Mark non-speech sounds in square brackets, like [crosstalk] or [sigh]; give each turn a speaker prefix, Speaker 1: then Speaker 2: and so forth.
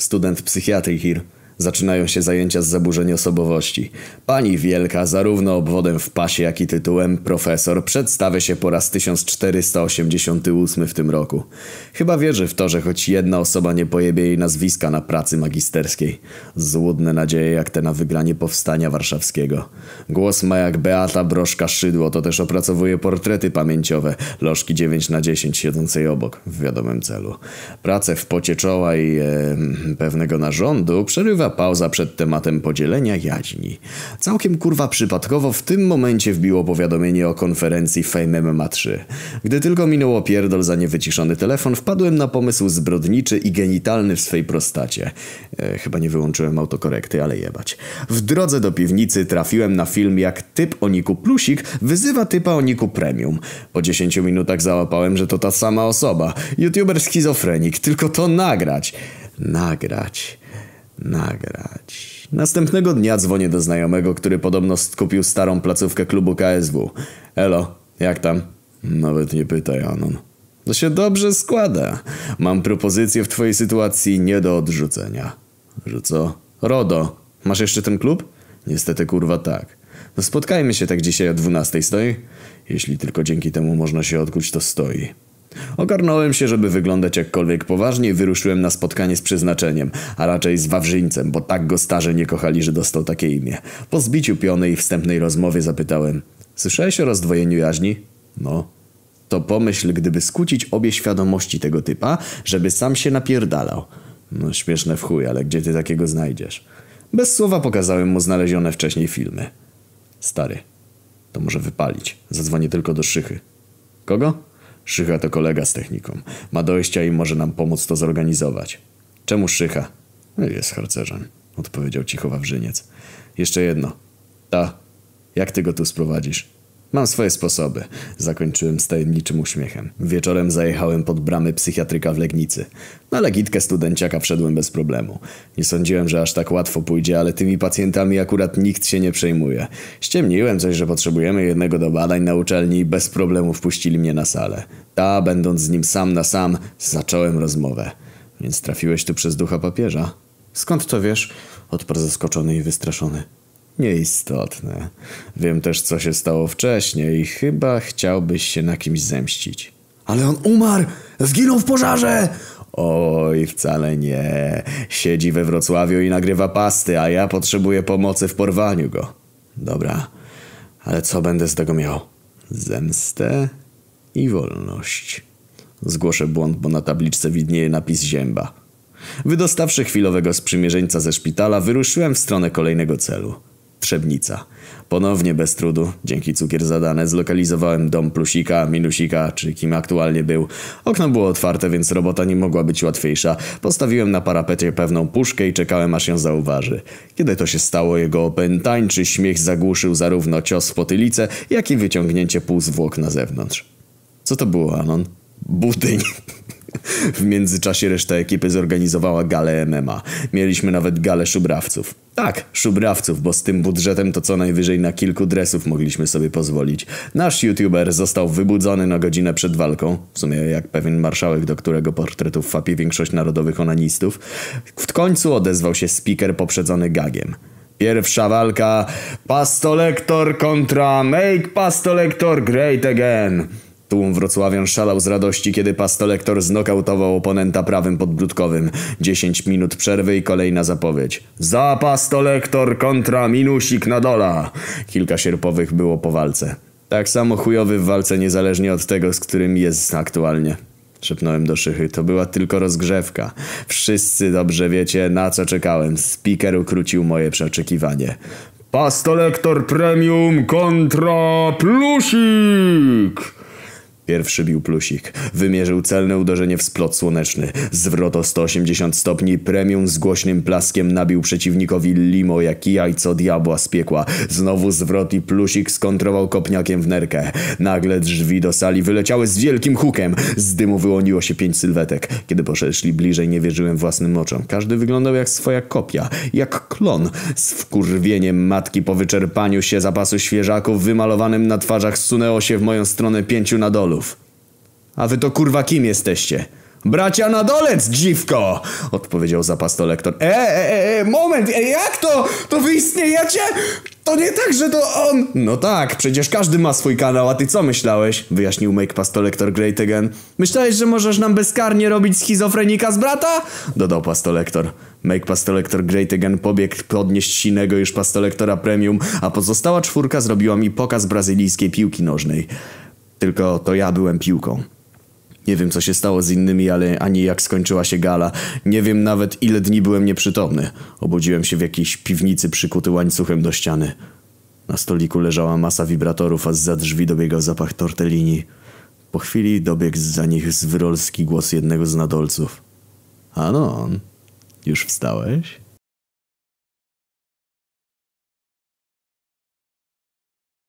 Speaker 1: Student psychiatrii Hir. Zaczynają się zajęcia z zaburzeń osobowości. Pani Wielka, zarówno obwodem w pasie, jak i tytułem profesor, przedstawia się po raz 1488 w tym roku. Chyba wierzy w to, że choć jedna osoba nie pojebie jej nazwiska na pracy magisterskiej. Złudne nadzieje jak te na wygranie powstania warszawskiego. Głos ma jak Beata Broszka Szydło, to też opracowuje portrety pamięciowe, lożki 9 na 10 siedzącej obok, w wiadomym celu. Pracę w pocie czoła i e, pewnego narządu przerywa pauza przed tematem podzielenia jaźni. Całkiem kurwa przypadkowo w tym momencie wbiło powiadomienie o konferencji Fame MMA 3. Gdy tylko minęło pierdol za niewyciszony telefon, wpadłem na pomysł zbrodniczy i genitalny w swej prostacie. E, chyba nie wyłączyłem autokorekty, ale jebać. W drodze do piwnicy trafiłem na film jak typ o niku Plusik wyzywa typa o niku Premium. Po 10 minutach załapałem, że to ta sama osoba. YouTuber schizofrenik, tylko to nagrać. Nagrać nagrać. Następnego dnia dzwonię do znajomego, który podobno skupił starą placówkę klubu KSW. Elo, jak tam? Nawet nie pytaj, Anon. To się dobrze składa. Mam propozycję w twojej sytuacji nie do odrzucenia. Że co? RODO. Masz jeszcze ten klub? Niestety kurwa tak. No spotkajmy się tak dzisiaj o 12 stoi? Jeśli tylko dzięki temu można się odkuć, to stoi. Ogarnąłem się, żeby wyglądać jakkolwiek poważnie i wyruszyłem na spotkanie z przeznaczeniem, a raczej z Wawrzyńcem, bo tak go starzy nie kochali, że dostał takie imię. Po zbiciu piony i wstępnej rozmowie zapytałem Słyszałeś o rozdwojeniu jaźni? No. To pomyśl, gdyby skłócić obie świadomości tego typa, żeby sam się napierdalał. No śmieszne w chuj, ale gdzie ty takiego znajdziesz? Bez słowa pokazałem mu znalezione wcześniej filmy. Stary, to może wypalić. Zadzwonię tylko do Szychy. Kogo? Szycha to kolega z techniką. Ma dojścia i może nam pomóc to zorganizować. Czemu Szycha? No, jest harcerzem, odpowiedział cicho Wawrzyniec. Jeszcze jedno. Ta, jak ty go tu sprowadzisz? Mam swoje sposoby. Zakończyłem z tajemniczym uśmiechem. Wieczorem zajechałem pod bramy psychiatryka w Legnicy. Na legitkę studenciaka wszedłem bez problemu. Nie sądziłem, że aż tak łatwo pójdzie, ale tymi pacjentami akurat nikt się nie przejmuje. Ściemniłem coś, że potrzebujemy jednego do badań na uczelni i bez problemu wpuścili mnie na salę. Ta, będąc z nim sam na sam, zacząłem rozmowę. Więc trafiłeś tu przez ducha papieża? Skąd to wiesz? Odparł zaskoczony i wystraszony. Nieistotne. Wiem też, co się stało wcześniej i chyba chciałbyś się na kimś zemścić. Ale on umarł! Zginął w pożarze! Oj, wcale nie. Siedzi we Wrocławiu i nagrywa pasty, a ja potrzebuję pomocy w porwaniu go. Dobra, ale co będę z tego miał? Zemstę i wolność. Zgłoszę błąd, bo na tabliczce widnieje napis zięba. Wydostawszy chwilowego sprzymierzeńca ze szpitala, wyruszyłem w stronę kolejnego celu. Trzebnica. Ponownie bez trudu, dzięki cukier zadane, zlokalizowałem dom plusika, minusika, czy kim aktualnie był. Okno było otwarte, więc robota nie mogła być łatwiejsza. Postawiłem na parapecie pewną puszkę i czekałem aż ją zauważy. Kiedy to się stało, jego opętańczy śmiech zagłuszył zarówno cios w potylicę, jak i wyciągnięcie półzwłok na zewnątrz. Co to było, Anon? Budyń. [laughs] [laughs] W międzyczasie reszta ekipy zorganizowała galę MMA. Mieliśmy nawet galę szubrawców. Tak, szubrawców, bo z tym budżetem to co najwyżej na kilku dresów mogliśmy sobie pozwolić. Nasz youtuber został wybudzony na godzinę przed walką, w sumie jak pewien marszałek, do którego portretów fapi większość narodowych onanistów. W końcu odezwał się speaker poprzedzony gagiem. Pierwsza walka Pastolektor kontra Make Pastolektor Great Again. Tłum wrocławian szalał z radości, kiedy pastolektor znokautował oponenta prawym podbródkowym. 10 minut przerwy i kolejna zapowiedź. Za pastolektor kontra minusik na dola. Kilka sierpowych było po walce. Tak samo chujowy w walce niezależnie od tego, z którym jest aktualnie. Szepnąłem do szychy. To była tylko rozgrzewka. Wszyscy dobrze wiecie, na co czekałem. Speaker ukrócił moje przeoczekiwanie. Pastolektor Premium kontra Plusik! Pierwszy bił plusik. Wymierzył celne uderzenie w splot słoneczny. Zwrot o 180 stopni. Premium z głośnym plaskiem nabił przeciwnikowi limo jak jajco diabła z piekła. Znowu zwrot i plusik skontrował kopniakiem w nerkę. Nagle drzwi do sali wyleciały z wielkim hukiem. Z dymu wyłoniło się pięć sylwetek. Kiedy poszedłszy bliżej nie wierzyłem własnym oczom. Każdy wyglądał jak swoja kopia. Jak klon. Z wkurwieniem matki po wyczerpaniu się zapasu świeżaków wymalowanym na twarzach zsunęło się w moją stronę pięciu na dolu. A wy to kurwa kim jesteście? Bracia na dolec, dziwko! Odpowiedział zapasto lektor. E, e, e, moment, e, jak to? To wy istniejecie? To nie tak, że to on... No tak, przecież każdy ma swój kanał, a ty co myślałeś? Wyjaśnił Make Pastolektor Great Again. Myślałeś, że możesz nam bezkarnie robić schizofrenika z brata? Dodał Pastolektor. Make Pastolektor Great Again pobiegł podnieść sinego już Pastolektora Premium, a pozostała czwórka zrobiła mi pokaz brazylijskiej piłki nożnej. Tylko to ja byłem piłką. Nie wiem, co się stało z innymi, ale ani jak skończyła się gala. Nie wiem nawet, ile dni byłem nieprzytomny. Obudziłem się w jakiejś piwnicy przykuty łańcuchem do ściany. Na stoliku leżała masa wibratorów, a zza drzwi dobiegał zapach tortellini. Po chwili dobiegł za nich zwyrolski głos jednego z nadolców. Anon, już wstałeś?